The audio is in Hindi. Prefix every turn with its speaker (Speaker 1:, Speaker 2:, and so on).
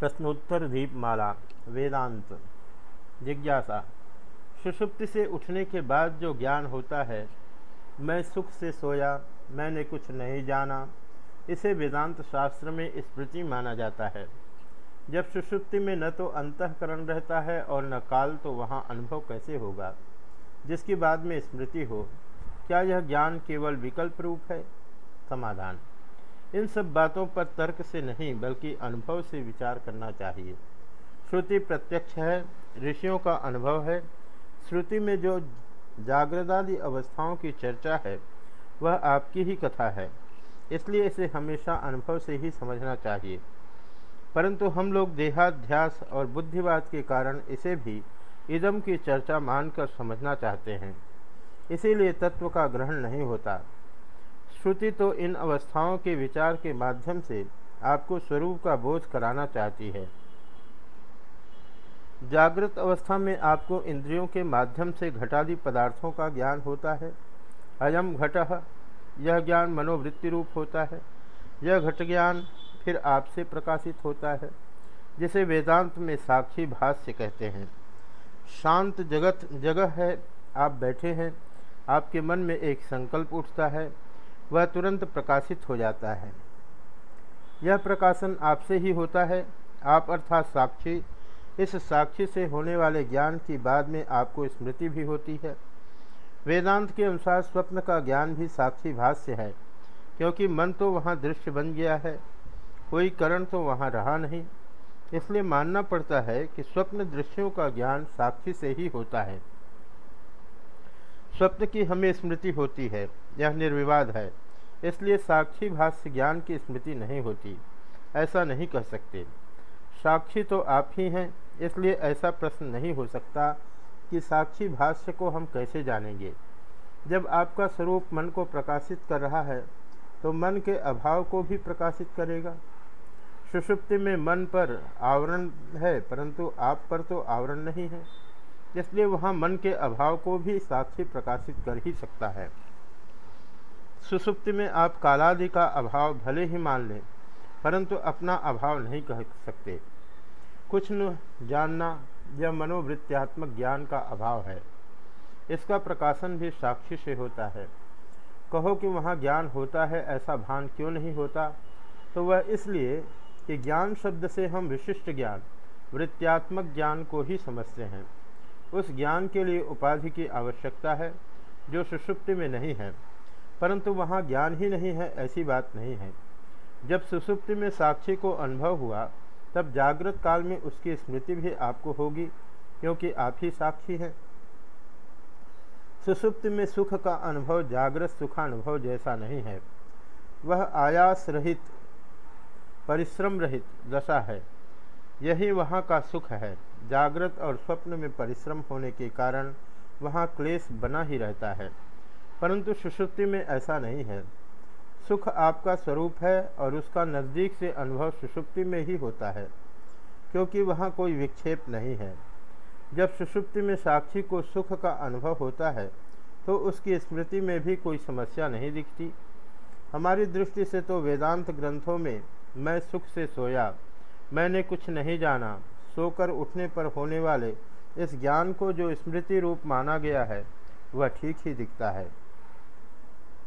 Speaker 1: प्रश्नोत्तर दीपमाला वेदांत। जिज्ञासा, सुषुप्ति से उठने के बाद जो ज्ञान होता है, मैं सुख से सोया, मैंने कुछ नहीं जाना, इसे वेदांत शास्त्र में स्मृति माना जाता है। जब सुषुप्ति में न तो अंतकरण रहता है और न काल तो वहाँ अनुभव कैसे होगा? जिसकी बाद में स्मृति हो, क्या यह ज्ञान केवल विकल्प रूप है? समाधान। इन सब बातों पर तर्क से नहीं, बल्कि अनुभव से विचार करना चाहिए। श्रुति प्रत्यक्ष है, ऋषियों का अनुभव है। श्रुति में जो जागृदादि अवस्थाओं की चर्चा है, वह आपकी ही कथा है। इसलिए इसे हमेशा अनुभव से ही समझना चाहिए। परंतु हम लोग देहाध्यास और बुद्धिवाद के कारण इसे भी इदम की चर्चा मानकर समझना चाहते हैं। इसीलिए तत्व का ग्रहण नहीं होता। श्रुति तो इन अवस्थाओं के विचार के माध्यम से आपको स्वरूप का बोध कराना चाहती है। जागृत अवस्था में आपको इंद्रियों के माध्यम से घटादि पदार्थों का ज्ञान होता है। अयम घट, यह ज्ञान मनोवृत्ति रूप होता है। यह घट ज्ञान फिर आपसे प्रकाशित होता है, जिसे वेदांत में साक्षी भाष्य कहते हैं। शांत जगत जगह है, आप बैठे हैं, आपके मन में एक संकल्प उठता है वह तुरंत प्रकाशित हो जाता है। यह प्रकाशन आपसे ही होता है। आप अर्थात साक्षी। इस साक्षी से होने वाले ज्ञान की बाद में आपको स्मृति भी होती है। वेदांत के अनुसार स्वप्न का ज्ञान भी साक्षी भाष्य है, क्योंकि मन तो वहाँ दृश्य बन गया है, कोई करण तो वहाँ रहा नहीं। इसलिए मानना पड़ता है कि स्वप्न दृश्यों का ज्ञान साक्षी से ही होता है। स्वप्न की हमें स्मृति होती है, यह निर्विवाद है। इसलिए साक्षी भाष्य ज्ञान की स्मृति नहीं होती, ऐसा नहीं कह सकते। साक्षी तो आप ही हैं, इसलिए ऐसा प्रश्न नहीं हो सकता कि साक्षी भाष्य को हम कैसे जानेंगे। जब आपका स्वरूप मन को प्रकाशित कर रहा है तो मन के अभाव को भी प्रकाशित करेगा। सुषुप्ति में मन पर आवरण है, परंतु आप पर तो आवरण नहीं है। इसलिए वहाँ मन के अभाव को भी साक्षी प्रकाशित कर ही सकता है। सुसुप्ति में आप कालादि का अभाव भले ही मान लें, परंतु अपना अभाव नहीं कह सकते। कुछ न जानना यह मनोवृत्त्यात्मक ज्ञान का अभाव है। इसका प्रकाशन भी साक्षी से होता है। कहो कि वहाँ ज्ञान होता है, ऐसा भान क्यों नहीं होता? तो वह इसलिए कि ज्ञान शब्द से हम विशिष्ट ज्ञान, वृत्त्यात्मक ज्ञान को ही समझते हैं। उस ज्ञान के लिए उपाधि की आवश्यकता है, जो सुषुप्ति में नहीं है, परंतु वहाँ ज्ञान ही नहीं है, ऐसी बात नहीं है। जब सुसुप्ति में साक्षी को अनुभव हुआ, तब जागृत काल में उसकी स्मृति भी आपको होगी, क्योंकि आप ही साक्षी हैं। सुसुप्त में सुख का अनुभव जागृत सुखानुभव जैसा नहीं है। वह आयास रहित, परिश्रम रहित दशा है। यही वहाँ का सुख है। जागृत और स्वप्न में परिश्रम होने के कारण वहाँ क्लेश बना ही रहता है। परंतु सुषुप्ति में ऐसा नहीं है। सुख आपका स्वरूप है और उसका नज़दीक से अनुभव सुषुप्ति में ही होता है, क्योंकि वहाँ कोई विक्षेप नहीं है। जब सुषुप्ति में साक्षी को सुख का अनुभव होता है तो उसकी स्मृति में भी कोई समस्या नहीं दिखती। हमारी दृष्टि से तो वेदांत ग्रंथों में, मैं सुख से सोया, मैंने कुछ नहीं जाना सोकर उठने पर होने वाले इस ज्ञान को जो स्मृति रूप माना गया है, वह ठीक ही दिखता है।